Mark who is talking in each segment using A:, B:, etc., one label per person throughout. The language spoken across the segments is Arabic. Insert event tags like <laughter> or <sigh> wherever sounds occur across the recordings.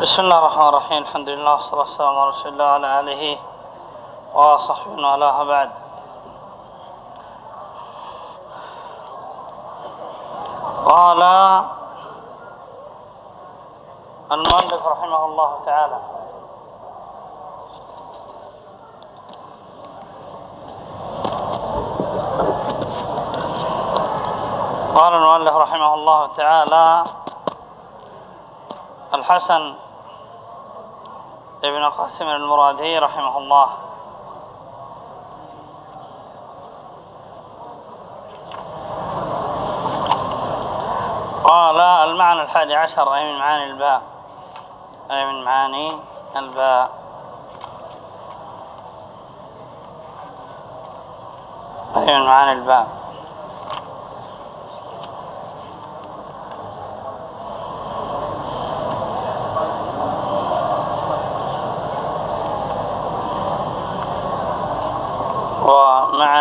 A: بسم الله الرحمن الرحيم الحمد لله والصلاة والسلام على رسول الله وعلى آله وصحبه وعلى بعد قال المؤلف رحمه الله تعالى قال المؤلف رحمه الله تعالى الحسن ابن قاسم المرادي رحمه الله. قال المعنى الحادي عشر أي من معاني الباء. أي من معاني الباء. أي من معاني الباء.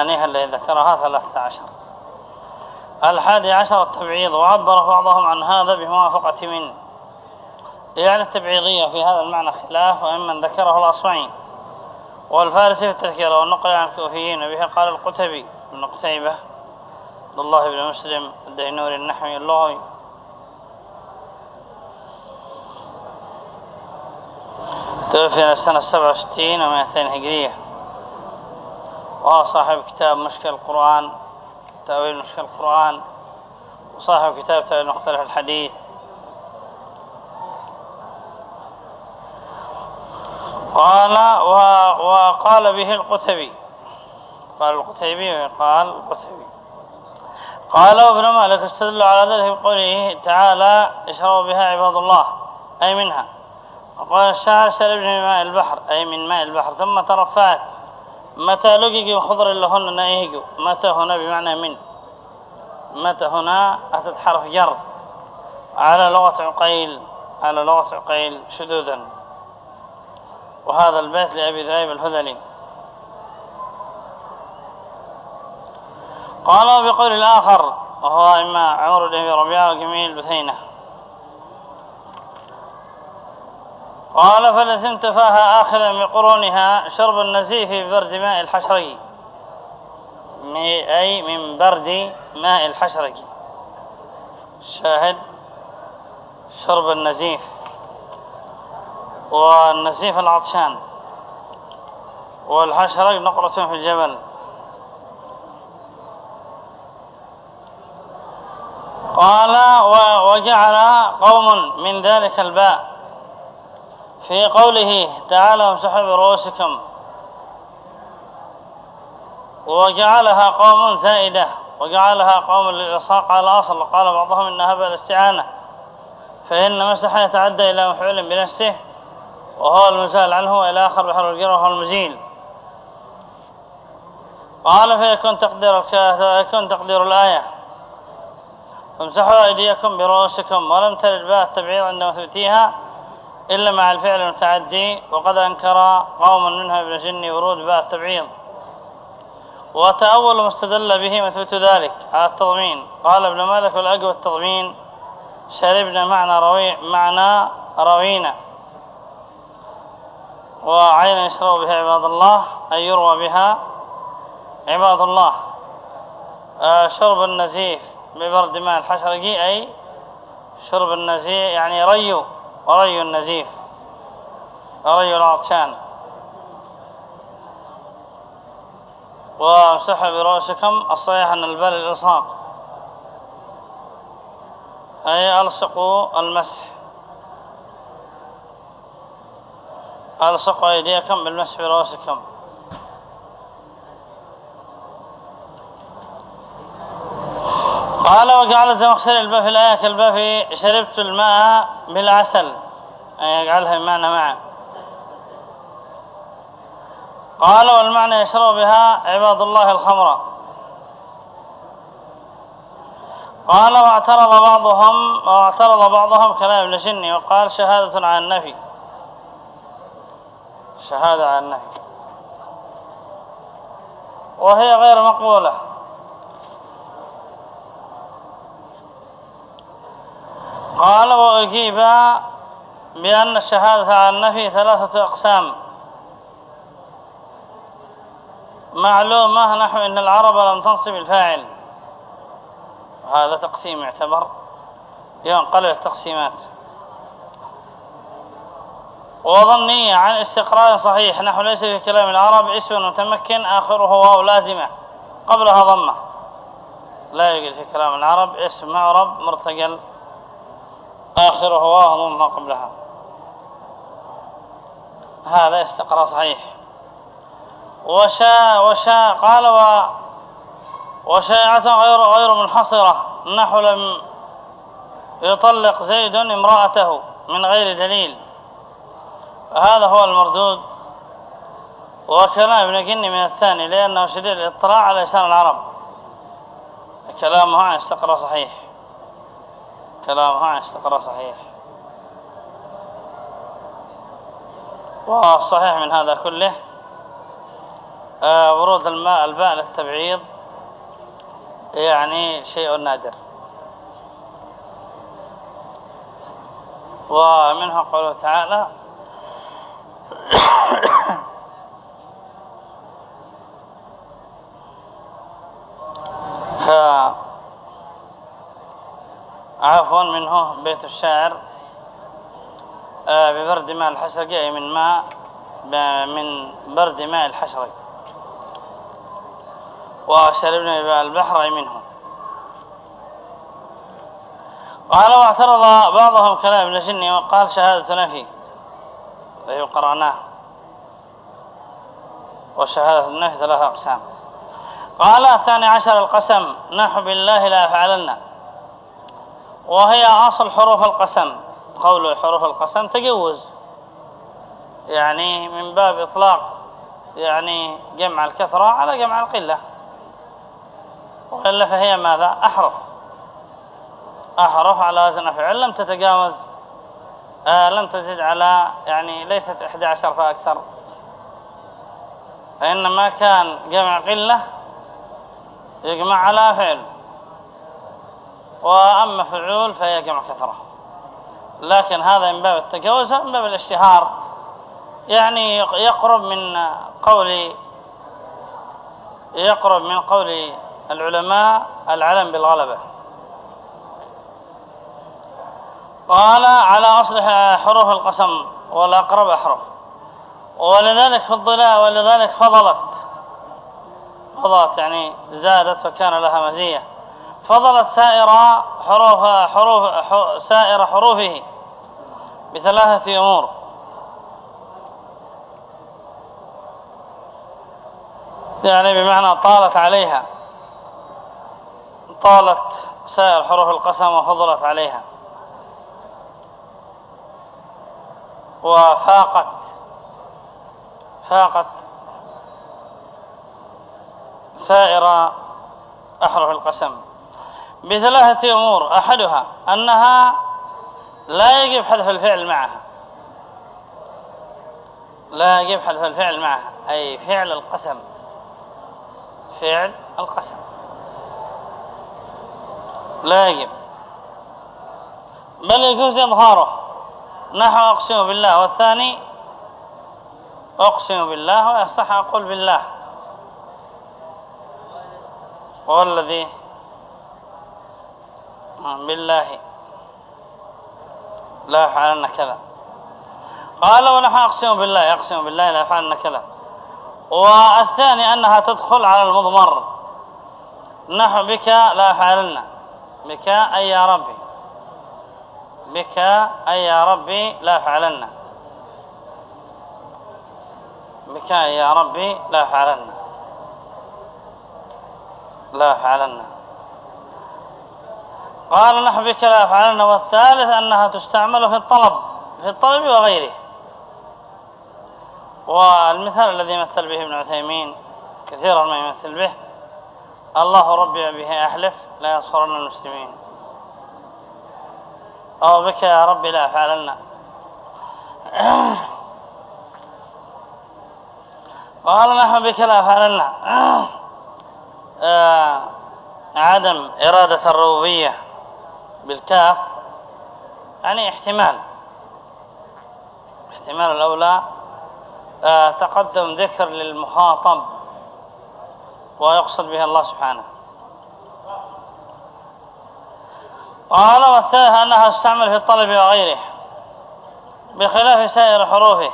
A: ومعانيها التي ذكرها ثلاثة عشر. الحادي عشر التبعيض وعبر بعضهم عن هذا بموافقة من يعني التبعيضية في هذا المعنى خلاف وإمن ذكره الأصمعي. والفارسي في التذكرة والنقل عن الكوفيين وبه قال القتبي بن قتيبة عبد الله بن مسلم الدينوري النحوي اللغوي. توفي سنة 67 و200 هجرية. وهو صاحب كتاب مشكل القرآن تأويل مشكل القرآن وصاحب كتاب تأويل مختلف الحديث. قال وقال به القتبي قال القتيبي وقال القتيبي. قال ابن مالك استدل على ذلك بقوله تعالى اشربوا بها عباد الله أي منها. وقال الشاعر شربنا من ماء البحر أي من ماء البحر. ثم ترفعت متى لقيق خضر لهن نايهق متى هنا بمعنى من؟ متى هنا؟ أتت حرف جر. على لغة عقيل على لغة عقيل شدودا وهذا البيت لأبي ذايب الهذلي. قال بقول الآخر وهو إما عمر بن ربيعة وجميل بثينة. قال فلثمت فاها آخذا بقرونها شرب النزيف ببرد ماء الحشرج أي من برد ماء الحشرج شاهد؟ شرب النزيف. والنزيف العطشان. والحشرج نقرة في الجبل. قال وجعل قوم من ذلك الباء. في قوله تعالى امسحوا برؤوسكم. وجعلها قوم زائدة. وجعلها قوم للإصاق على الأصل. قال بعضهم إنها بالاستعانة فإن مسح يتعدى إلى مفعول بنفسه وهو المزال عنه وإلى آخر بحر الجر وهو المزيل. قال فيكون تقدير يكون تقدير الآية. امسحوا أيديكم برؤوسكم ولم ترد بها التبعيض عند مثبتيها إلا مع الفعل المتعدي وقد أنكر قوم منها ابن جني ورود باء التبعيض. وتأول ما استدل به مثبت ذلك. على التضمين. قال ابن مالك والأقوى التضمين. شربنا معنى روي معنى روينا وعين يشرب بها عباد الله أي يروى بها عباد الله. آه شرب النزيف ببرد ماء الحشرجي أي شرب النزيف يعني ريو. وري النزيف وري العطشان. وامسحوا برؤوسكم الصحيح أن البال الإلصاق أي ألصقوا المسح. ألصقوا أيديكم بالمسح برؤوسكم قال وجعل الزمخشري الباء في الآية كالباء شربت الماء بالعسل. أي يجعلها بمعنى معه. قال والمعنى يشرب بها عباد الله الخمر. قال واعترض بعضهم واعترض بعضهم كلام ابن جني وقال شهادة عن النفي. شهادة عن النفي. وهي غير مقبولة. قال وأجيب بأن الشهادة على النفي ثلاثة أقسام. معلومة نحو إن العرب لم تنصب الفاعل. هذا تقسيم يعتبر ينقل التقسيمات. وظنية عن استقرار صحيح نحو ليس في كلام العرب اسم متمكن آخره واو لازمة قبلها ضمة. لا يوجد في كلام العرب اسم معرب مرتقل آخره واو ضمة قبلها هذا استقرار صحيح. وشاء وشاء قال و وشائعة غير غير منحصرة. نحو لم يطلق زيد امرأته من غير دليل. هذا هو المردود وكلام ابن جني من الثاني لأنه شديد الاطلاع على لسان العرب. كلامه عن استقرار صحيح. كلامه عن استقرار صحيح. والصحيح من هذا كله آه، ورود الماء الباء للتبعيض يعني شيء نادر. ومنه قوله تعالى عفوا منه بيت الشاعر. آه، ببرد ماء الحشرق أي من ماء من برد ماء الحشرق وشربنا البحر أي منه قال واعترض بعضهم كلام ابن جني وقال شهادة نفي الذي قرأناه. وشهادة النفي ثلاثة أقسام. قال الثاني عشر القسم نحو بالله لا يفعلن وهي أصل حروف القسم. قول حروف القسم تجوز. يعني من باب إطلاق يعني جمع الكثرة على جمع القلة. وإلا فهي ماذا؟ أحرف. أحرف على وزن فعل لم تتجاوز. آه لم تزد على يعني ليست 11 فأكثر. فإنما كان جمع قلة يجمع على فعل. وأما فعول فهي جمع كثرة. لكن هذا من باب التجاوز من باب الاشتهار. يعني يقرب من قول يقرب من قول العلماء العلم بالغلبة. قال على أصل حروف القسم والأقرب أحرف ولذلك فضلا ولذلك فضلت. فضلت يعني زادت وكان لها مزية. فضلت سائر حروف حروف سائر حروفه بثلاثة أمور. يعني بمعنى طالت عليها. طالت سائر حروف القسم وفضلت عليها. وفاقت. فاقت سائر أحرف القسم. بثلاثة أمور. أحدها أنها لا يجب حذف الفعل معها. لا يجب حذف الفعل معها. أي فعل القسم. فعل القسم. لا يجب. بل يجوز إظهاره. نحو أقسم بالله والثاني أقسم بالله ويصح أقول بالله. والذي بالله. لا يفعلن كذا قال ونحن أقسم بالله يقسم بالله لا يفعلن كذا والثاني أنها تدخل على المضمر. نحو بك لا يفعلن بك أي يا ربي. بك أي يا ربي لا يفعلن بك أي يا ربي لا يفعلن لا يفعلن قال نحو بك لا يفعلن والثالث أنها تستعمل في الطلب في الطلب وغيره. والمثال الذي مثل به ابن عثيمين كثيرا ما يمثل به الله ربي به أحلف لا ينصرن المسلمين. أو بك يا ربي لا أفعلنا قال نحن بك لا أفعلنا <coughs> آه، عدم إرادة الربوبية. بالكاف يعني احتمال. احتمال الأولى آه، تقدم ذكر للمخاطب ويقصد به الله سبحانه. قال والثالث أنها استعمل في الطلب وغيره بخلاف سائر حروفه.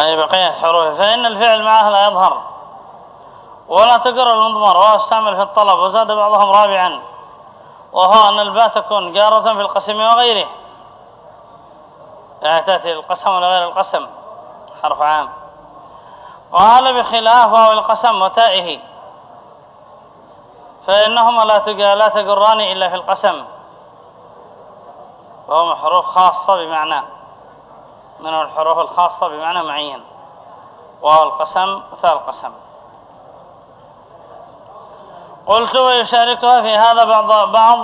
A: أي بقية حروفه. فإن الفعل معه لا يظهر. ولا تقر المضمر واستعمل في الطلب وزاد بعضهم رابعا. وهو أن الباء تكون جارة في القسم وغيره. يعني تأتي القسم ولا غير القسم؟ حرف عام. قال بخلاف وهو القسم وتائه. فإنهما لا لا تقران إلا في القسم. وهما حروف خاصة بمعنى. من الحروف الخاصة بمعنى معين؟ وهو القسم وتاء القسم. قلت ويشاركها في هذا بعض بعض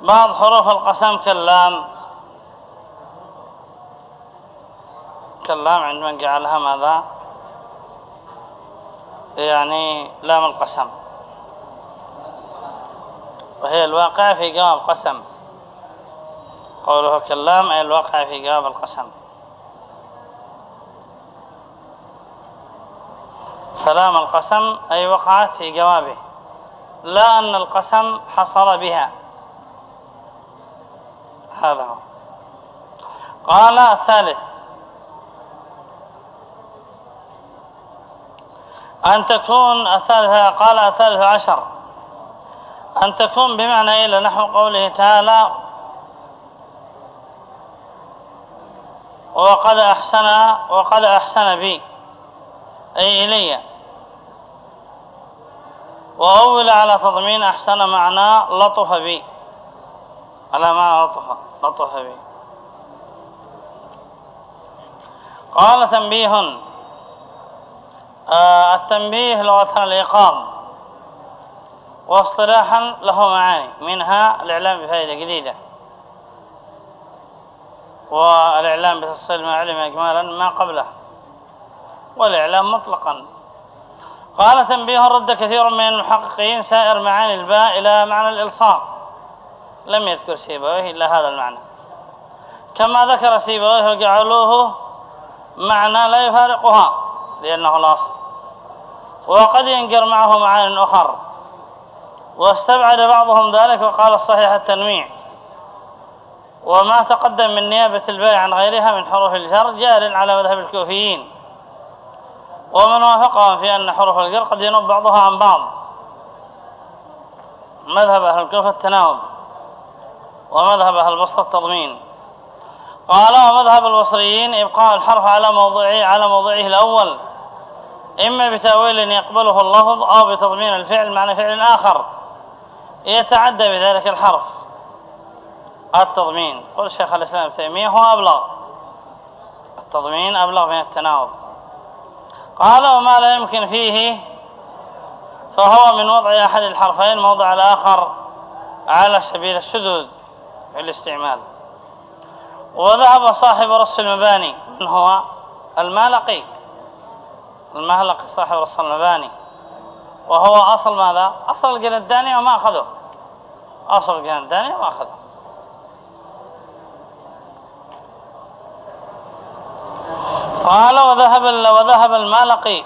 A: بعض حروف القسم كاللام كاللام عندما جعلها ماذا؟ يعني لام القسم. وهي الواقع في جواب قسم قوله كاللام أي الواقع في جواب القسم. فلام القسم أي وقعت في جوابه. لا أن القسم حصل بها. هذا هو. قال الثالث. أن تكون الثالثة قال الثالث عشر. أن تكون بمعنى إلى نحو قوله تعالى وقد أحسن وقد أحسن بي أي إلي. وأول على تضمين أحسن معنى لطف بي. على معنى لطف لطف بي. قال تنبيه. آه التنبيه لغة الإيقاظ واصطلاحا له معاني. منها الإعلام بفائدة جديدة. والإعلام بتفصيل ما علم إجمالا ما قبله. والإعلام مطلقا. قال تنبيه رد كثير من المحققين سائر معاني الباء إلى معنى الإلصاق. لم يذكر سيبويه إلا هذا المعنى. كما ذكر سيبويه وجعلوه معنى لا يفارقها لأنه الأصل وقد ينقر معه معان أخر. واستبعد بعضهم ذلك وقال الصحيح التنويع. وما تقدم من نيابة الباء عن غيرها من حروف الجر جار على مذهب الكوفيين. ومن وافقهم في أن حروف الجر قد ينوب بعضها عن بعض. مذهب أهل الكوفة التناوب ومذهب أهل البسطة التضمين. قال ومذهب البصريين إبقاء الحرف على موضعه على موضعه الأول. إما بتأويل يقبله اللفظ أو بتضمين الفعل معنى فعل آخر. يتعدى بذلك الحرف. التضمين. قل الشيخ الإسلام ابن تيمية هو أبلغ. التضمين أبلغ من التناوب. قال وما لا يمكن فيه فهو من وضع أحد الحرفين موضع الآخر على سبيل الشذوذ في الاستعمال. وذهب صاحب رص المباني من هو؟ المالقي المهلقي صاحب رص المباني. وهو أصل ماذا؟ أصل الجنداني وما أخذه. أصل الجنداني وما أخذه. قال وذهب وذهب المالقي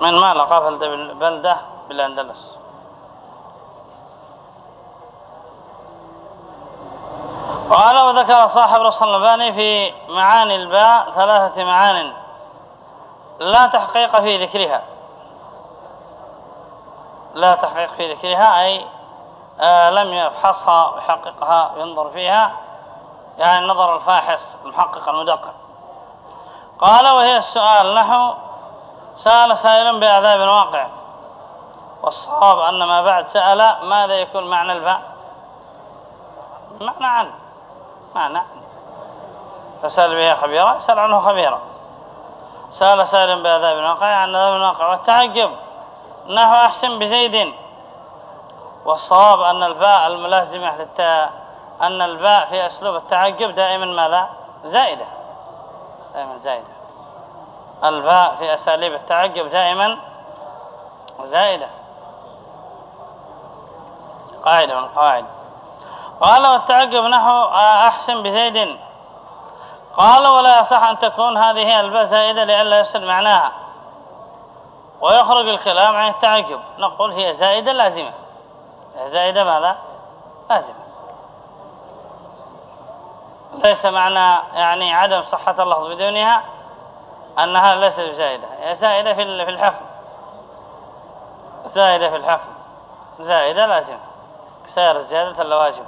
A: من مالقة بلدة بالأندلس. قال وذكر صاحب رسول الباني في معاني الباء ثلاثة معان لا تحقيق في ذكرها. لا تحقيق في ذكرها أي آه لم يفحصها ويحققها ينظر فيها. يعني نظر الفاحص المحقق المدقق. قال وهي السؤال نحو سأل سائل بعذاب واقع والصواب أن ما بعد سأل ماذا يكون معنى الباء معنى عن معنى عن. فسأل بها خبيرا يسأل عنه خبيرا. سأل سائل بعذاب واقع عن عذاب واقع والتعجب نحو أحسن بزيد. والصواب أن الباء الملازمة للتاء أن الباء في أسلوب التعجب دائما ماذا؟ زائدة. دائما زائدة. الباء في أساليب التعجب دائما زائدة. قاعدة من قواعد قال والتعقب نحو أحسن بزيد. قال ولا يصح أن تكون هذه الباء زائدة لئلا يصل معناها. ويخرج الكلام عن التعقب نقول هي زائدة لازمة. زائدة ماذا؟ لازمة. ليس معنى يعني عدم صحة اللفظ بدونها أنها ليست بزائدة هي زائدة في الحكم. زائدة في الحكم. زائدة لازمة سير زيادة الواجب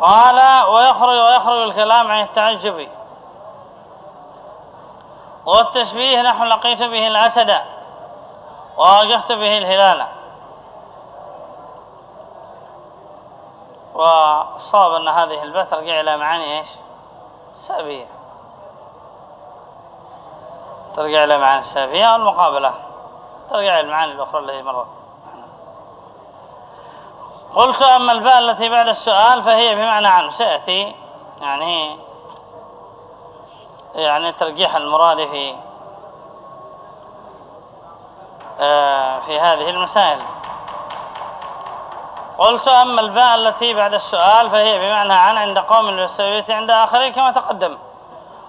A: قال ويخرج ويخرج الكلام عن التعجب. والتشبيه نحن لقيت به الأسد وواجهت به الهلال. وصاب أن هذه الباء ترجع إلى معاني إيش؟ سابية ترجع إلى معاني السابية والمقابلة. ترجع إلى المعاني الأخرى التي مرت. قلت أما الباء التي بعد السؤال فهي بمعنى عن سيأتي يعني يعني ترجيح المراد في آه، في هذه المسائل. قلت أما الباء التي بعد السؤال فهي بمعنى عن عند قوم الوسوية عند آخرين كما تقدم.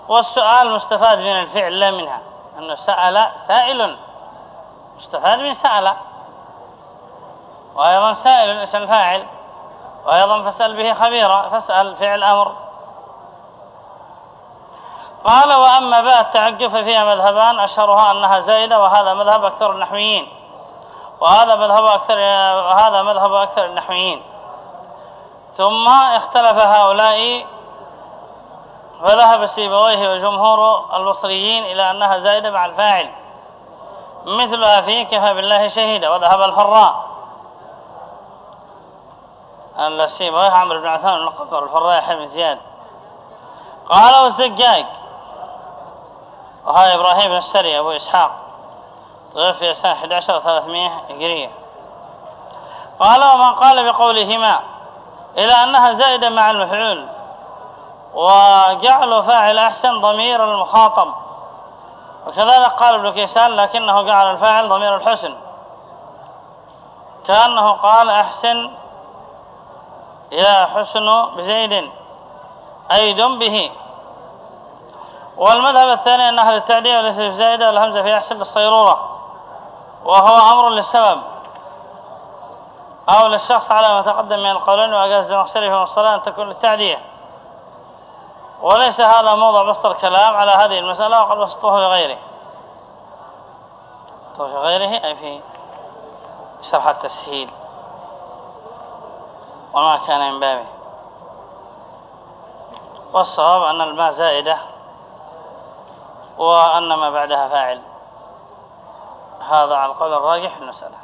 A: والسؤال مستفاد من الفعل لا منها أنه سأل سائل. مستفاد من سأل. وأيضا سائل اسم فاعل. وأيضا فاسأل به خبيرا فاسأل فعل أمر. قال وأما باء التعجب ففيها مذهبان أشهرها أنها زائدة وهذا مذهب أكثر النحويين. وهذا مذهب أكثر وهذا مذهب أكثر النحويين. ثم اختلف هؤلاء فذهب سيبويه وجمهور البصريين إلى أنها زائدة مع الفاعل. مثلها في كفى بالله شهيدا وذهب الفراء. السيبويه عمرو بن عثمان القبر الفراء يحيى بن زياد. قال والزجاج وهذا إبراهيم بن السري أبو إسحاق. توفي سنة 11 300 هجرية. قال ومن قال بقولهما إلى أنها زائدة مع المفعول وجعلوا فاعل أحسن ضمير المخاطب. وكذلك قال ابن كيسان لكنه جعل الفاعل ضمير الحسن. كأنه قال أحسن يا حسن بزيد أيد به. والمذهب الثاني أن أهل التعدية وليس في زائدة والهمزة في أحسن للصيرورة وهو أمر للسبب. أو للشخص على ما تقدم من القولين وأجاز من الصلاة أن تكون للتعدية. وليس هذا موضع بسط الكلام على هذه المسألة وقد بسطوه في غيره. في غيره أي في شرح التسهيل. وما كان من بابه. والصواب أن الماء زائدة وأن ما بعدها فاعل. هذا على القول الراجح في المسألة.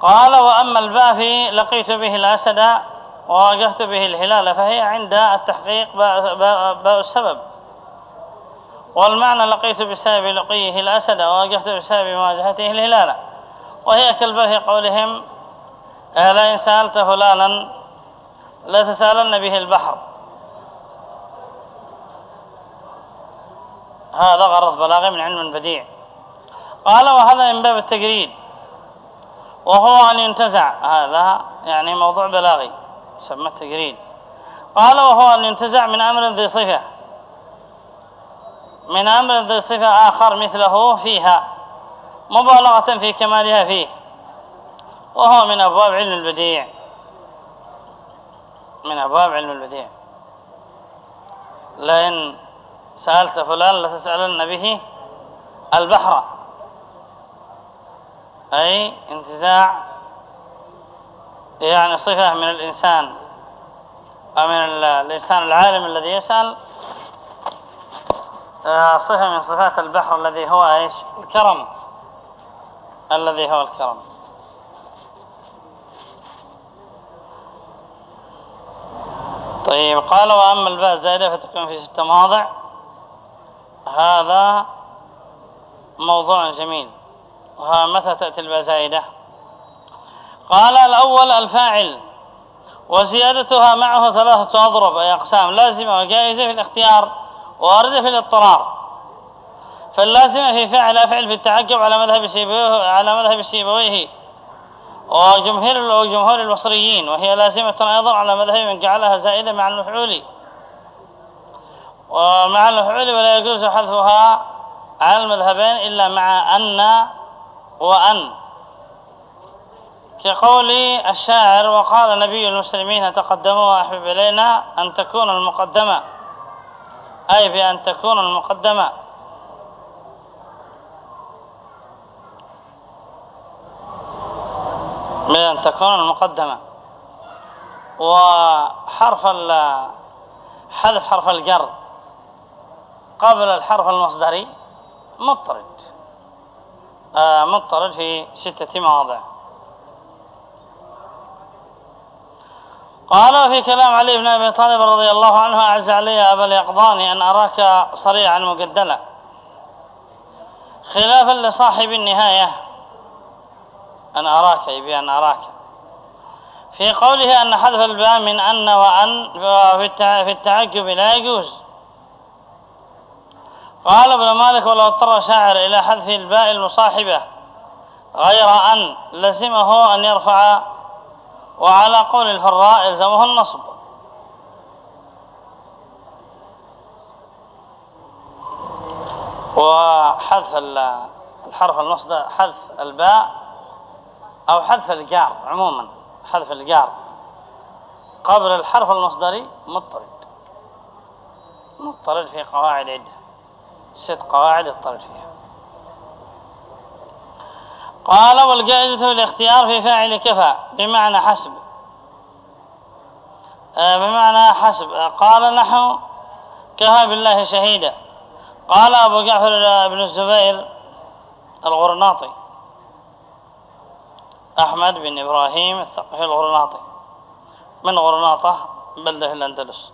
A: قال وأما الباء في لقيت به الأسد وواجهت به الهلال فهي عند التحقيق باء, السبب. والمعنى لقيت بسبب لقيه الأسد وواجهت بسبب مواجهته الهلال. وهي كالباء في قولهم لئن سألت فلانا لتسألن به البحر. هذا غرض بلاغي من علم بديع. قال وهذا من باب التجريد. وهو أن ينتزع. هذا يعني موضوع بلاغي سمى التجريد. قال وهو أن ينتزع من أمر ذي صفة. من أمر ذي صفة آخر مثله فيها مبالغة في كمالها فيه وهو من أبواب علم البديع. من أبواب علم البديع. لئن سألت فلان لتسألن به البحر. أي انتزاع يعني صفة من الإنسان أو من الإنسان العالم الذي يسأل آه، صفة من صفات البحر الذي هو إيش؟ الكرم. الذي هو الكرم. طيب قال وأما الباء زائدة فتكون في ست مواضع. هذا موضوع جميل. متى تأتي الباء زائدة قال الأول الفاعل وزيادتها معه ثلاثة أضرب أي أقسام لازمة وجائزة في الاختيار واردة في الاضطرار. فاللازم في فعل أفعل في التعقب على مذهب سيبويه على مذهب سيبويه وجمهور جمهور البصريين وهي لازمة أيضا على مذهب من جعلها زائدة مع المفعول ومع المفعول ولا يجوز حذفها على المذهبين إلا مع أن وأن كقول الشاعر وقال نبي المسلمين تقدموا وأحبب إلينا أن تكون المقدمة أي بأن تكون المقدمة. بأن تكون المقدمة. وحرف حذف حرف الجر قبل الحرف المصدري مضطرد. مضطرد في ستة مواضع. قال في كلام علي بن أبي طالب رضي الله عنه أعز علي أبا اليقظان أن أراك صريعا مجدلا. خلافا لصاحب النهاية أن أراك بأن أراك. في قوله أن حذف الباء من أن وأن في التعجب لا يجوز. قال ابن مالك ولو اضطر شاعر إلى حذف الباء المصاحبة غير أن لزمه أن يرفع وعلى قول الفراء يلزمه النصب. وحذف الحرف المصدر حذف الباء أو حذف الجار عموما حذف الجار. قبل الحرف المصدري مضطرد. مضطرد في قواعد عدة. ست قواعد اضطرد فيها. قال والجائزة الاختيار في فاعل كفى بمعنى حسب. آه، بمعنى حسب. قال نحو كفى بالله شهيدا. قال أبو جعفر بن الزبير الغرناطي. أحمد بن إبراهيم الثقفي الغرناطي. من غرناطة؟ بلدة في الأندلس.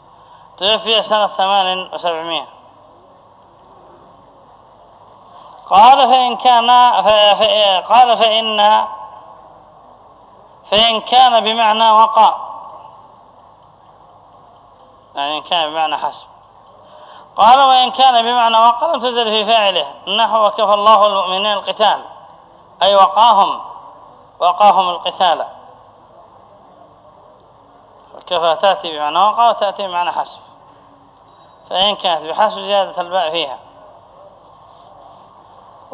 A: توفي سنة ثمان وسبعمائة قال فإن كان قال فإن فإن كان بمعنى وقع. يعني إن كان بمعنى حسب. قال وإن كان بمعنى وقع لم تزل في فاعله. نحو كفى الله المؤمنين القتال. أي وقاهم. وقاهم القتال. الكفى تأتي بمعنى وقع وتأتي بمعنى حسب. فإن كانت بحسب زيادة الباء فيها.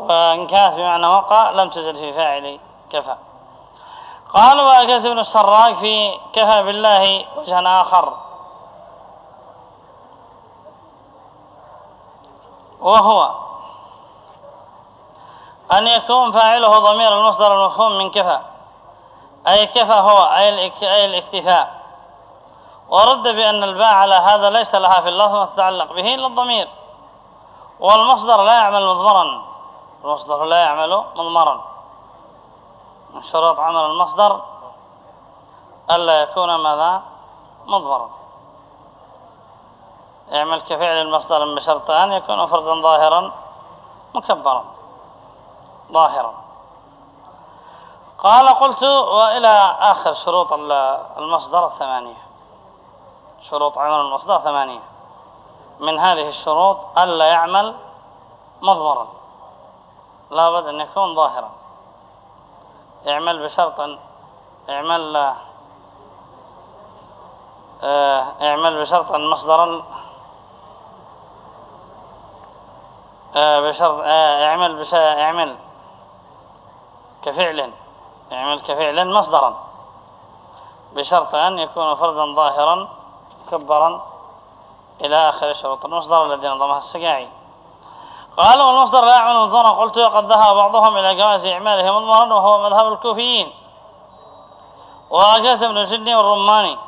A: وإن كانت بمعنى وقع لم تزل في فاعل كفى. قال وأكس بن السراج في كفى بالله وجه آخر. وهو أن يكون فاعله ضمير المصدر المفهوم من كفى. أي كفى هو أي الاكتفاء. ورد بأن الباء على هذا ليس لها في اللفظ ما تتعلق به إلا الضمير. والمصدر لا يعمل مضمرا. المصدر لا يعمل مضمرا. من شروط عمل المصدر ألا يكون ماذا؟ مضمرا. يعمل كفعل المصدر بشرط أن يكون فردا ظاهرا مكبرا. ظاهرا. قال قلت وإلى آخر شروط المصدر الثمانية. شروط عمل المصدر ثمانية من هذه الشروط ألا يعمل مضمرا. لا بد أن يكون ظاهرا. اعمل بشرط اعمل آه اعمل بشرط مصدرا بشرط اعمل بش اعمل كفعل اعمل كفعل مصدرا. بشرط أن يكون فردا ظاهرا مكبرا إلى آخر شروط المصدر الذي نظمها السقاعي قال والمصدر لا يعمل مضمرا قلت وقد ذهب بعضهم إلى جواز إعماله مضمرا وهو مذهب الكوفيين. وأجاز ابن الجني والرماني.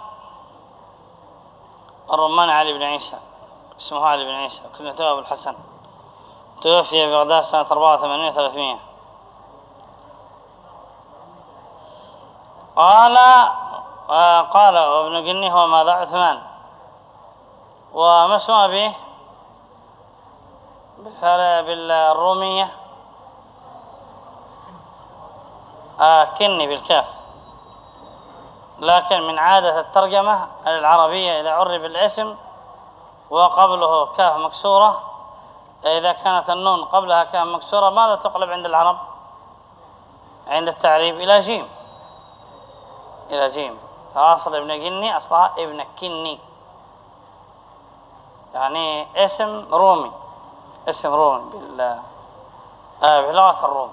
A: الرماني علي بن عيسى. اسمه علي بن عيسى. كنيته أبو الحسن. توفي في بغداد سنة 84 300 قال آه، قال ابن جني هو ماذا؟ عثمان. وما اسمه به بالرومية. آه كني بالكاف. لكن من عادة إذا كانت النون قبلها كان مكسورة ماذا تقلب عند العرب؟ عند التعريب إلى جيم. إلى جيم. فأصل ابن جني أصلها ابن كني. يعني اسم رومي. رومي بال آه بلغة الروم.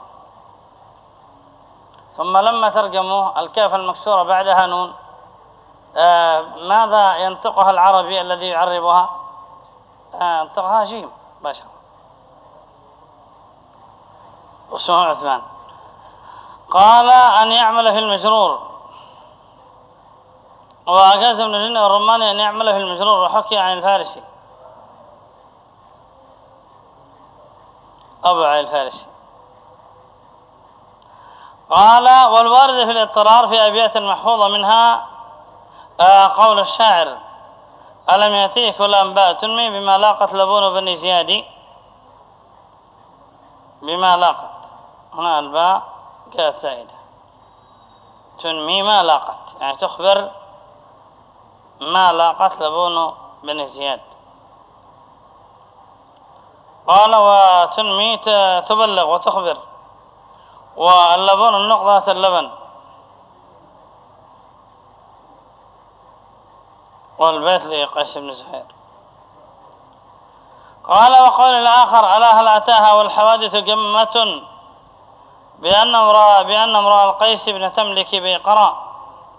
A: ثم لما ترجموا الكاف المكسورة بعدها نون. آه ماذا ينطقها العربي الذي يعربها؟ آه ينطقها جيم بشر. واسمه عثمان. قال أن يعمل في المجرور. وأجاز ابن الجن والرماني أن يعمل في المجرور وحكي عن الفارسي. عين الفارسي قال والوارد في الاضطرار في أبيات محفوظة منها آه، قول الشاعر ألم يأتيك الأنباء تنمي بما لاقت لبون بني زياد؟ بما لاقت. هنا الباء كانت زائدة. تنمي ما لاقت يعني تخبر ما لاقت لبون بني زياد. قال وتنمي تبلغ وتخبر. واللبن النقطة اللبن. والبيت لقيس بن زهير. قال وقول الآخر ألا هل أتاها والحوادث جمة بأن امرأة بأن امرأة القيس ابن تملك بيقرا؟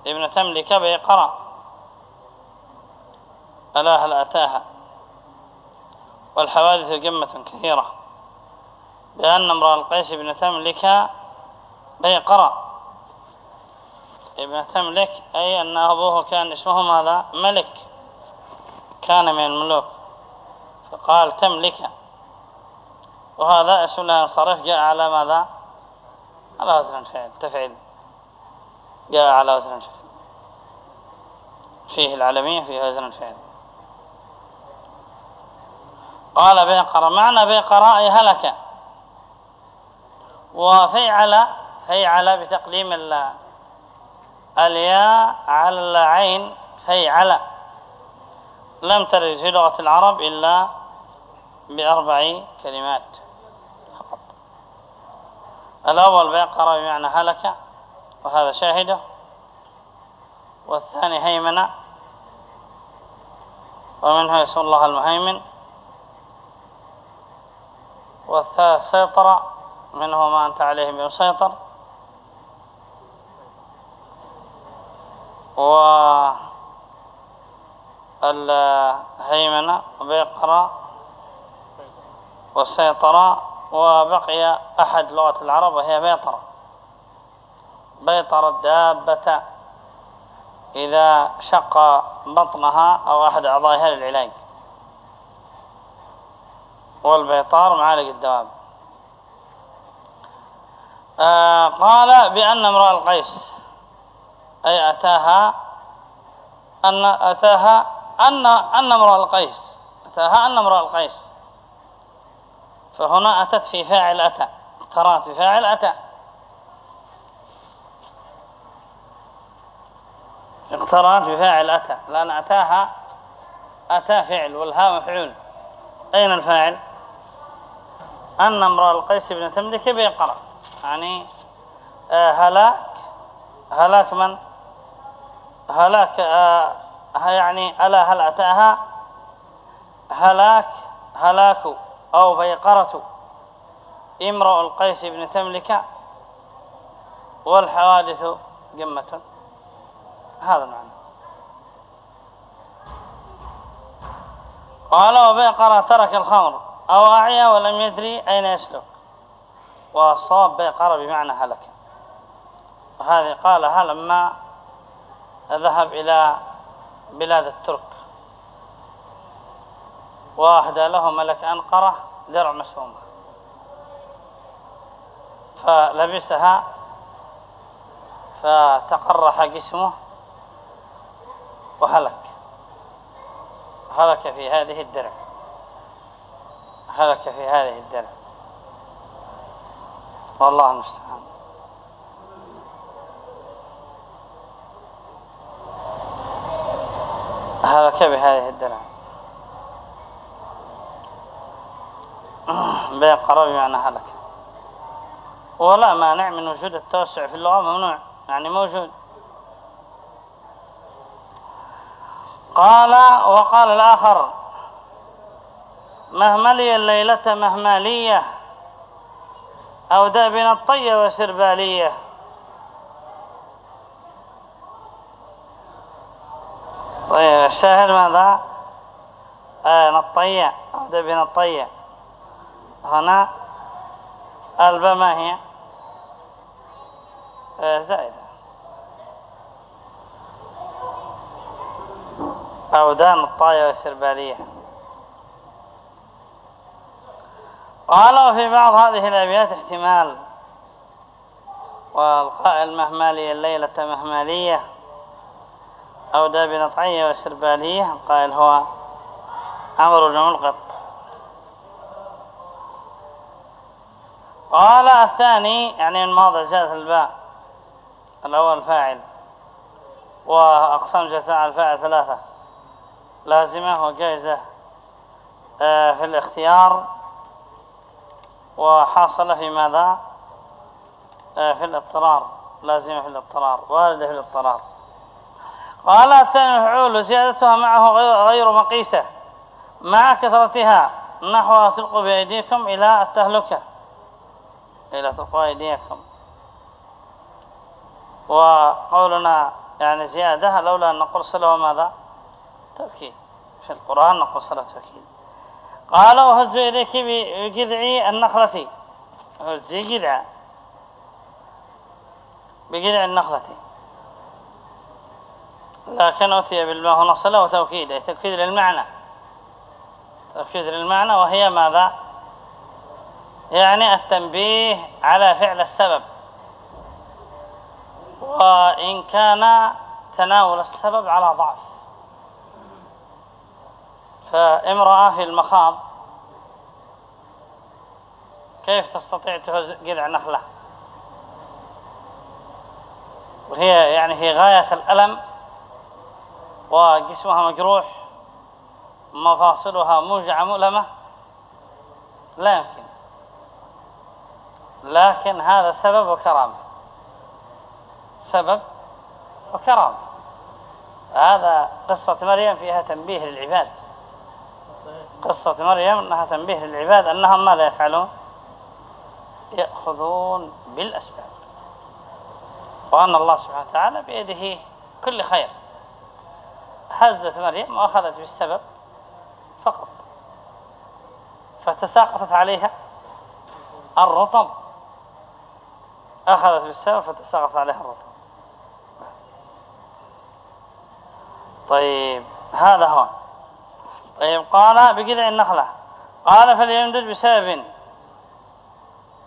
A: ابن تملك بيقرا. ألا هل أتاها؟ والحوادث جمة كثيرة بأن امرأة القيس ابن تملك بيقرأ. ابن تملك أي أن أبوه كان اسمه ماذا؟ ملك. كان من الملوك. فقال تملك. وهذا اسم لا ينصرف جاء على ماذا؟ على وزن الفعل تفعل جاء على وزن الفعل. فيه العالمية فيه وزن الفعل. قال بيقر معنى بيقر أي هلك. وفيعل فيعل بتقديم الياء على العين. فيعل لم ترد في لغة العرب إلا بأربع كلمات فقط. الأول بيقر بمعنى هلك وهذا شاهده. والثاني هيمن ومنه اسم الله المهيمن. والثالث سيطر منه ما أنت عليه بمسيطر والهيمنة بيقرأ والسيطرة وبقي أحد لغة العرب وهي بيطرة. بيطر الدابة إذا شق بطنها أو أحد أعضائها للعلاج. والبيطار معالج الدواب آه قال بأن امرأ القيس أي أتاها أن أتاها أن أن امرأ القيس أتاها أن امرأ القيس. فهنا أتت في فاعل أتى اقترأت في فاعل أتى. اقترأت في فاعل أتى لأن أتاها أتى فعل والها مفعول. أين الفاعل؟ أن امرأ القيس بن تملك بيقرأ يعني آه، هلاك. هلاك من؟ هلاك آه، يعني ألا هل أتاها؟ هلاك هلاك أو بيقرة. امرأ القيس بن تملك والحوادث جمة. هذا المعنى. قال وبيقرة ترك الخمر. أو أعيا ولم يدري أين يسلك. والصواب بيقرة بمعنى هلك. وهذه قالها لما ذهب إلى بلاد الترك. وأهدى له ملك أنقرة درع مسومة. فلبسها فتقرح جسمه وهلك. هلك في هذه الدرع. هلك في هذه الدرع. والله المستعان. هلك بهذه الدرع؟ بيقر بمعنى هلك ولا مانع من وجود التوسع في اللغة ممنوع. يعني موجود. قال وقال الآخر مهملي الليلة مهمالية أو دابنا الطية وسربالية طيب الشاهد ماذا؟ آه نطية أو دابنا الطية هنا الباء ما هي؟ آه زائدة. أو دان الطاية والسربالية قال وفي بعض هذه الأبيات احتمال. والقائل مهمالي الليلة مهمالية. أو داب نطعية وسربالية. القائل هو عمرو بن ملقط قال الثاني يعني من ماضي زاد الباء. الأول فاعل. وأقسام جزاء الفاعل ثلاثة. لازمة وجائزة. آه، في الاختيار. وحاصل في ماذا؟ آه، في الاضطرار لازمة في الاضطرار واردة في الاضطرار. قال الثاني مفعول زيادتها معه غير مقيسة مع كثرتها نحو تلقوا بأيديكم إلى التهلكة. إلى تلقوا أيديكم. وقولنا يعني زيادة لولا أن نقول صلة وماذا؟ تأكيد. في القرآن نقول صلة تأكيد قال وهز إليك بجذع النخلة. هز جذع. بجذع النخلة. لكن أتي بالماء هنا صلة وتوكيد. أي توكيد للمعنى. توكيد للمعنى وهي ماذا؟ يعني التنبيه على فعل السبب. وإن كان تناول السبب على ضعف. فامرأة في المخاض كيف تستطيع تهز جذع نخلة؟ وهي يعني في غاية الألم وجسمها مجروح مفاصلها موجعة مؤلمة. لا يمكن. لكن هذا سبب وكرامة. سبب وكرامة. هذا قصة مريم فيها تنبيه للعباد. قصة مريم أنها تنبيه للعباد أنهم ماذا يفعلون؟ يأخذون بالأسباب. وأن الله سبحانه وتعالى بيده كل خير. هزت مريم وأخذت بالسبب فقط. فتساقطت عليها الرطب. أخذت بالسبب فتساقطت عليها الرطب. طيب هذا هو طيب قال بجذع النخلة قال فليمدد بسبب.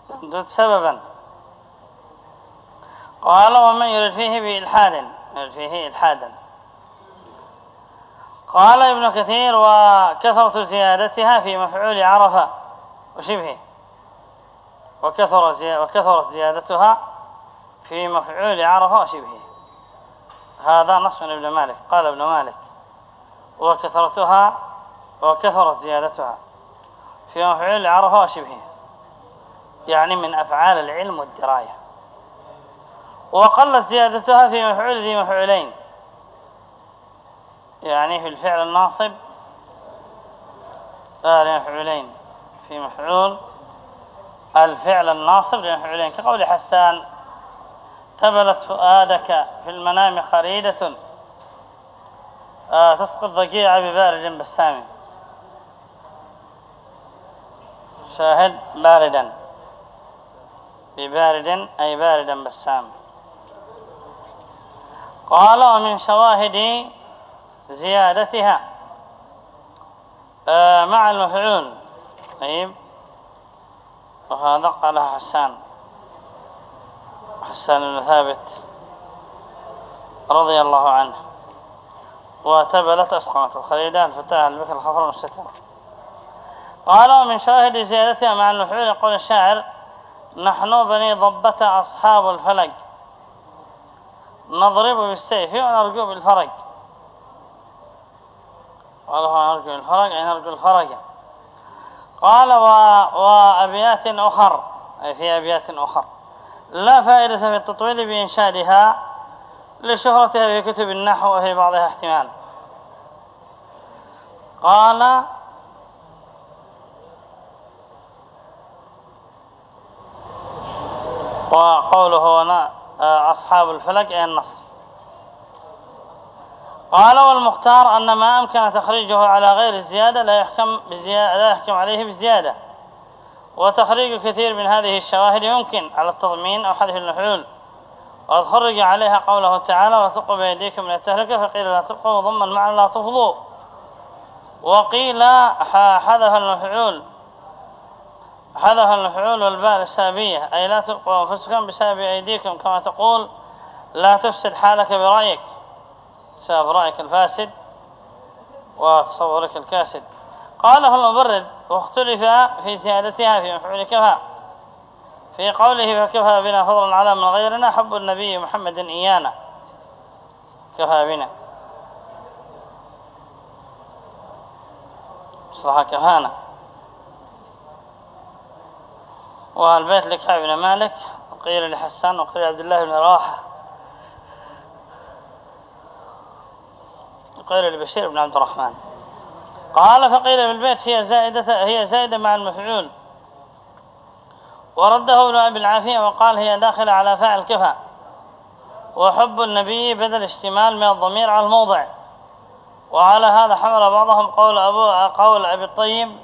A: يمدد سببا. قال ومن يرد فيه بإلحاد. يرد فيه إلحادا. قال ابن كثير وكثرة زيادتها في مفعول عرفة وشبهه. وكثر وكثرت زيادتها في مفعول عرفة وشبهه. هذا نص من ابن مالك. قال ابن مالك وكثرتها وكثرت زيادتها. في مفعول عرفة وشبهه يعني من أفعال العلم والدراية. وقلت زيادتها في مفعول ذي مفعولين. يعني في الفعل الناصب لا مفعولين في مفعول الفعل الناصب لمفعولين. كقول حسان تبلت فؤادك في المنام خريدة آه تسقط ضجيع ببارد بسام. شاهد باردا. ببارد أي باردا بسام. قال ومن شواهد زيادتها آه مع المفعول طيب. وهذا قالها حسان. حسان بن ثابت رضي الله عنه. وتبلت أسقمت الخليلة الفتاة البكر الخفر المستتر قال ومن شاهد زيادتها مع المفعول يقول الشاعر نحن بني ضبة أصحاب الفلق نضرب بالسيف ونرجو بالفرج. قال هو نرجو الفرج أي نرجو الفرج؟ قال وأبيات أخر أي في أبيات أخر لا فائدة في التطويل بإنشادها لشهرتها في كتب النحو وفي بعضها احتمال. قال وقوله هنا أصحاب الفلك أي النصر. قال والمختار أن ما أمكن تخريجه على غير الزيادة لا يحكم, لا يحكم عليه بالزيادة وتخريج كثير من هذه الشواهد يمكن على التضمين أو حذف وقد خرج عليها قوله تعالى ولا تلقوا بأيديكم من التهلكة فقيل لا تلقوا ضمن المعنى لا تفضوا. وقيل حذف المفعول حذف المفعول والباء السابية أي لا تلقوا أنفسكم بسبب أيديكم كما تقول لا تفسد حالك برأيك. بسبب رأيك الفاسد وتصورك الكاسد. قاله المبرد واختلف في زيادتها في مفعول كفى. في قوله فكفى بنا فضلا على من غيرنا حب النبي محمد إيانا. كفى بنا. صراحة كفانا. والبيت لكعب بن مالك وقيل لحسان وقيل عبد الله بن رواحه وقيل لبشير بن عبد الرحمن. قال فقيل بالبيت هي زائدة هي زائدة مع المفعول. ورده ابن أبي العافية وقال هي داخلة على فاعل كفى. وحب النبي بدل اشتمال من الضمير على الموضع. وعلى هذا حمل بعضهم قول أبو قول أبي الطيب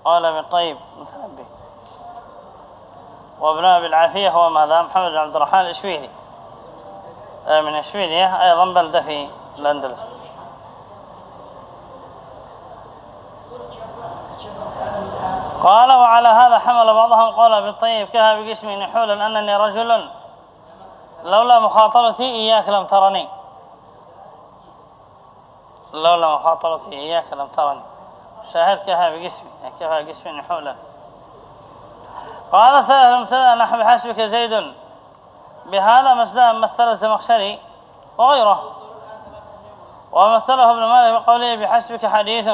A: الم... قول أبي الطيب متنبي وابن أبي العافية هو ماذا؟ محمد بن عبد الرحمن الإشبيلي آه، من إشبيلية أيضا بلدة في الأندلس. قال وعلى هذا حمل بعضهم قول بالطيب كها بقسم نحولا أنني رجل لولا مخاطبتي إياك لم ترني لولا مخاطبتي إياك لم ترني. شاهد كها بقسمي كها قسم نحولا قال ثالث المبتدا نحو بحسبك زيد. بهذا مسدا مثل الزمخشري وغيره. ومثله ابن مالك بقوله بحسبك حديث.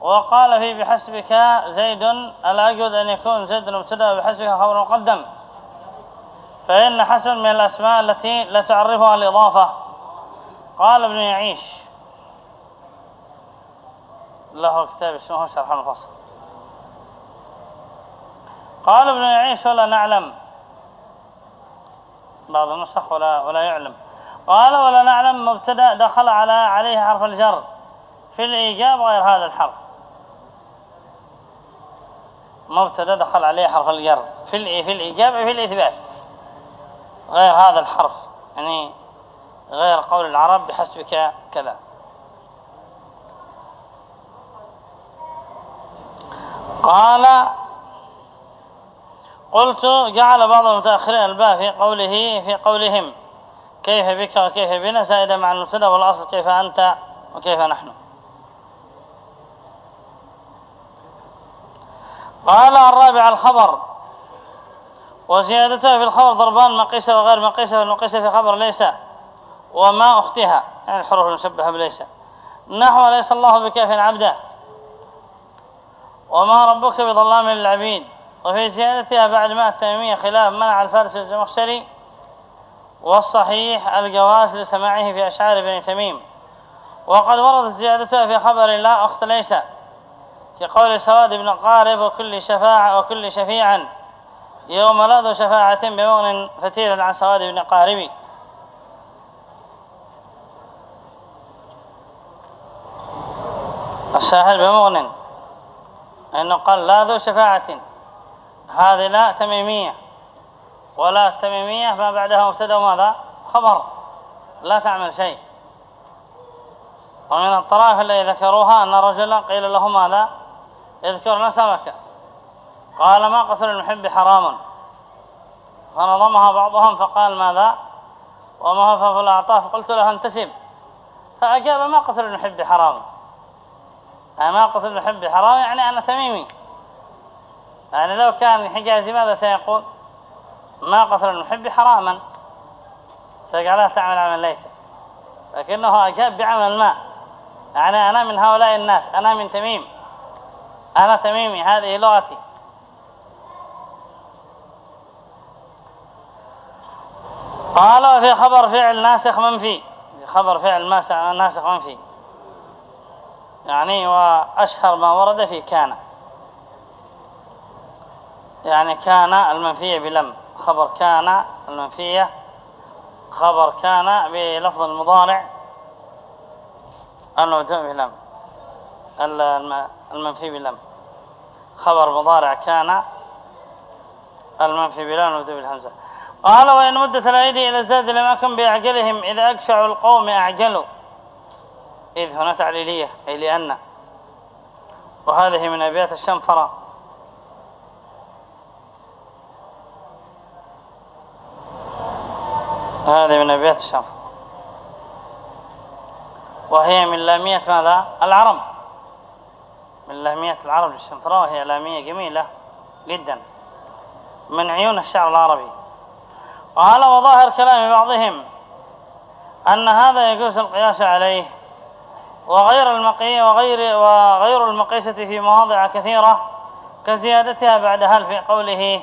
A: وقال في بحسبك زيد الأجود أن يكون زيد المبتدا بحسبك خبر مقدم؟ فإن حسب من الأسماء التي لا تعرفها الإضافة. قال ابن يعيش. له كتاب اسمه شرح المفصل قال ابن يعيش ولا نعلم. بعض النسخ ولا, ولا يعلم. قال ولا نعلم مبتدا دخل على عليه حرف الجر. في الإيجاب غير هذا الحرف. مبتدا دخل عليه حرف الجر. في في الإيجاب في الإثبات. غير هذا الحرف. يعني غير قول العرب بحسبك كذا. قال قلت جعل بعض المتأخرين الباء في قوله في قولهم كيف بك وكيف بنا زائدة مع المبتدا والأصل كيف أنت وكيف نحن. قال الرابع الخبر وزيادتها في الخبر ضربان مقيسة وغير مقيسة والمقيسة في خبر ليس وما أختها يعني الحروف المشبهة بليس. نحو ليس الله بكاف عبدا وما ربك بظلام للعبيد. وفي زيادتها بعد ما التيمية خلاف منع الفارس الزمخشري والصحيح الجواز لسماعه في أشعار بن تميم. وقد وردت زيادتها في خبر لا أخت ليس في قول سواد بن قارب وكل شفاعة وكل شفيعا يوم لا ذو شفاعة بمغن فتيل عن سواد بن قارب. الشاهد بمغن. انه قال لا ذو شفاعة. هذه لا تميمية. ولا تميمية ما بعدها مبتدأ ماذا؟ خبر. لا تعمل شيء. ومن الطرائف التي ذكروها أن رجلا قيل له ماذا؟ اذكر نسبك. قال ما قصر المحب حرام. فنظمها بعضهم فقال ماذا؟ وما هو ففل أعطاه فقلت له انتسب. فأجاب ما قصر المحب حرام. ما قصر المحب حرام يعني أنا تميمي. يعني لو كان حجازي ماذا سيقول؟ ما قصر المحب حراما. سيجعلها تعمل عمل ليس. لكنه أجاب بعمل ما. يعني أنا من هؤلاء الناس أنا من تميم. أنا تميمي هذه لغتي. قال وفي خبر فعل ناسخ منفي في. خبر فعل ناسخ منفي يعني وأشهر ما ورد في كان. يعني كان المنفية بلم خبر كان المنفية خبر كان بلفظ المضارع المبدوء بلم المنفي بلم. خبر مضارع كان المنفي بلم المبدوء بالهمزة. قال وإن مدت الأيدي إلى الزاد لم أكن بأعجلهم إذا أكشعوا القوم أعجلوا. إذ هنا تعليلية أي لأن. وهذه من أبيات الشنفرة هذه من أبيات الشنفرة وهي من لامية ماذا؟ العرب. من لامية العرب للشنفرة وهي لامية جميلة جدا. من عيون الشعر العربي. قال وظاهر كلام بعضهم أن هذا يجوز القياس عليه. وغير المقي وغير وغير المقيسة في مواضع كثيرة كزيادتها بعد هل في قوله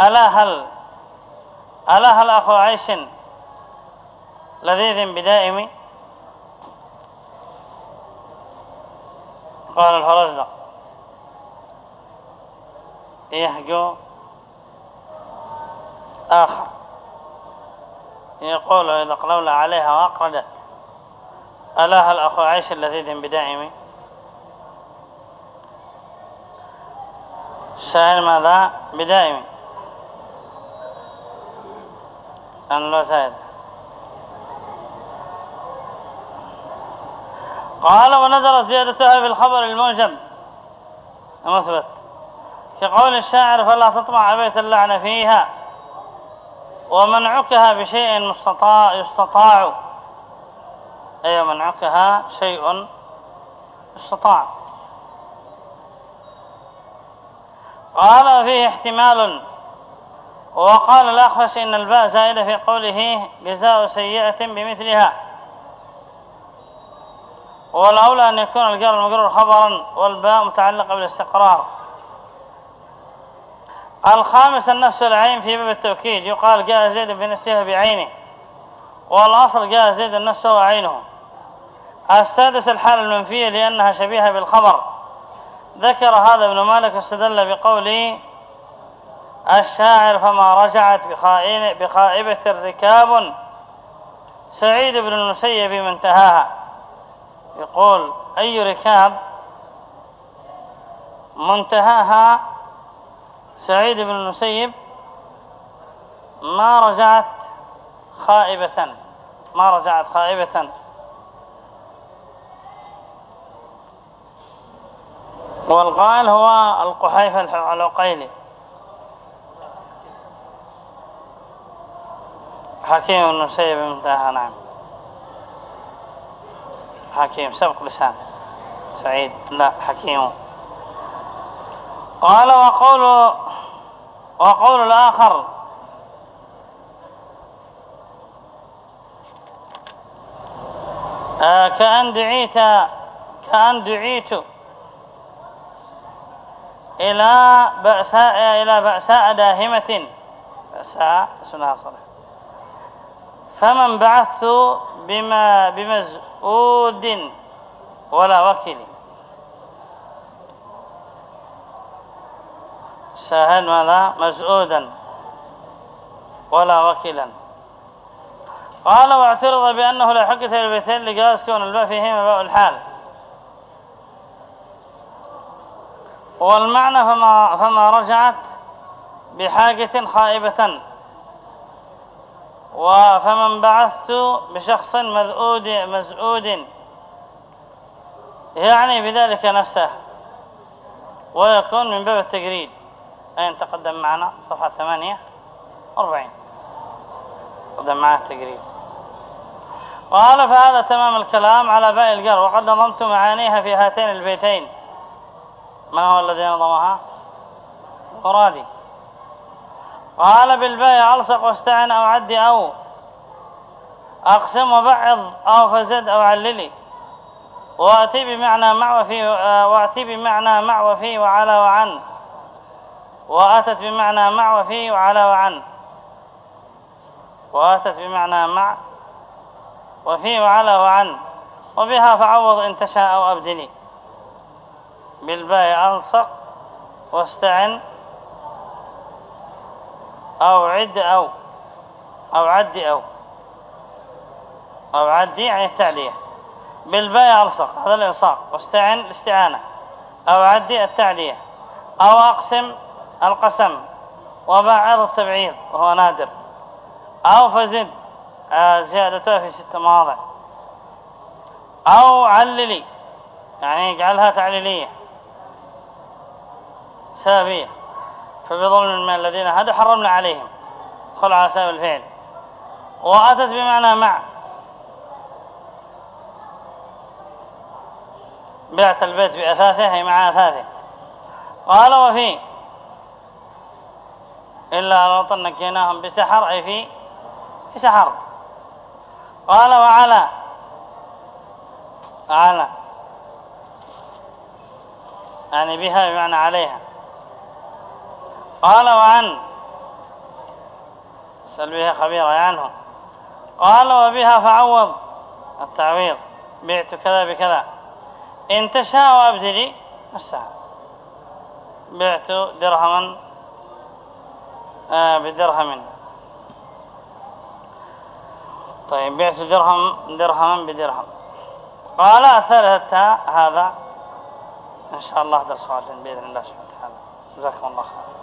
A: ألا هل ألا هل أخو عيش لذيذ بدائم؟ قال الفرزدق. يهجو آخر. يقول إذا قلولا عليها وأقردت. ألا هل أخو عيش اللذيذ بدائم شاعر ماذا؟ بدائم أن لا زائد قال ونزل زيادتها في الخبر الموجب مثبت كقول الشاعر فلا تطمع بيت اللعن فيها ومنعكها بشيء مستطاع يستطاع. أي منعكها شيء يستطاع قال فيه احتمال. وقال الأخفش إن الباء زائدة في قوله جزاء سيئة بمثلها. والأولى أن يكون الجار المقرر خبرا والباء متعلقة بالاستقرار. الخامس النفس العين في باب التوكيد. يقال جاء زيد بنفسه بعينه. والأصل جاء زيد النفس وعينه. السادس الحالة المنفية لأنها شبيهة بالخبر. ذكر هذا ابن مالك استدل بقوله الشاعر فما رجعت بخائبة ركاب سعيد بن المسيب منتهاها يقول أي ركاب منتهاها سعيد بن المسيب ما رجعت خائبة. ما رجعت خائبة. والقائل هو القحيف العقيلي حكيم المسيب منتهى نعم. حكيم سبق لسان. سعيد. لا حكيم. قال وقول وقول الآخر. آه كأن دعيت كأن دعيت. إلى بأساء إلى بأساء داهمة. بأساء اسمها صلح فمن بعثت بما بمزؤود ولا وكيل. شاهد ماذا مزؤودا ولا وكيلا. قال واعترض بأنه لا حقة البيتين لجواز كون الباء فيهما باء الحال. والمعنى فما, فما رجعت بحاجة خائبة. فمن بعثت بشخص مذؤود مزؤود يعني بذلك نفسه ويكون من باب التجريد. أين تقدم معنا؟ صفحة ثمانية أربعين تقدم معنا التجريد. وقال فهذا تمام الكلام على باء الجر وقد نظمت معانيها في هاتين البيتين. من هو الذي نظمها؟ مرادي. قال بالباء ألصق واستعن أو عد أو أقسم وبعض أو فزد أو عللي. وأتي بمعنى مع وفي وأتي بمعنى مع وفي وعلى وعن. وأتت بمعنى مع وفي وعلى وعن. وأتت بمعنى مع وفي وعلى وعن. وبها فعوض إن تشاء أو أبدلي. بالباء ألصق واستعن أو عد أو أو عد أو أو عدي يعني التعلية. بالباء ألصق هذا الإلصاق. واستعن الاستعانة أو عدي التعلية. أو أقسم القسم. وبعض التبعيض وهو نادر. أو فزد آه، زيادتها في ست مواضع. أو عللي يعني اجعلها تعليلية. سابية. فبظلم من الذين هدوا حرمنا عليهم. ادخل على سبب الفعل. وأتت بمعنى مع. بعت البيت بأثاثه مع أثاثه. قال وفي. إلا لو نجيناهم بسحر أي في في سحر. قال وعلى. على. يعني بها بمعنى عليها. قال وعن سل بها خبيرة عنه. قال وبها فعوض. التعويض. بعت كذا بكذا. إن تشاء وأبدلي الساعة. بعت درهما. آه بدرهم. طيب بعت درهم درهما بدرهم. قال ثلاثة هذا. إن شاء الله درس بإذن الله سبحانه وتعالى. جزاكم الله خير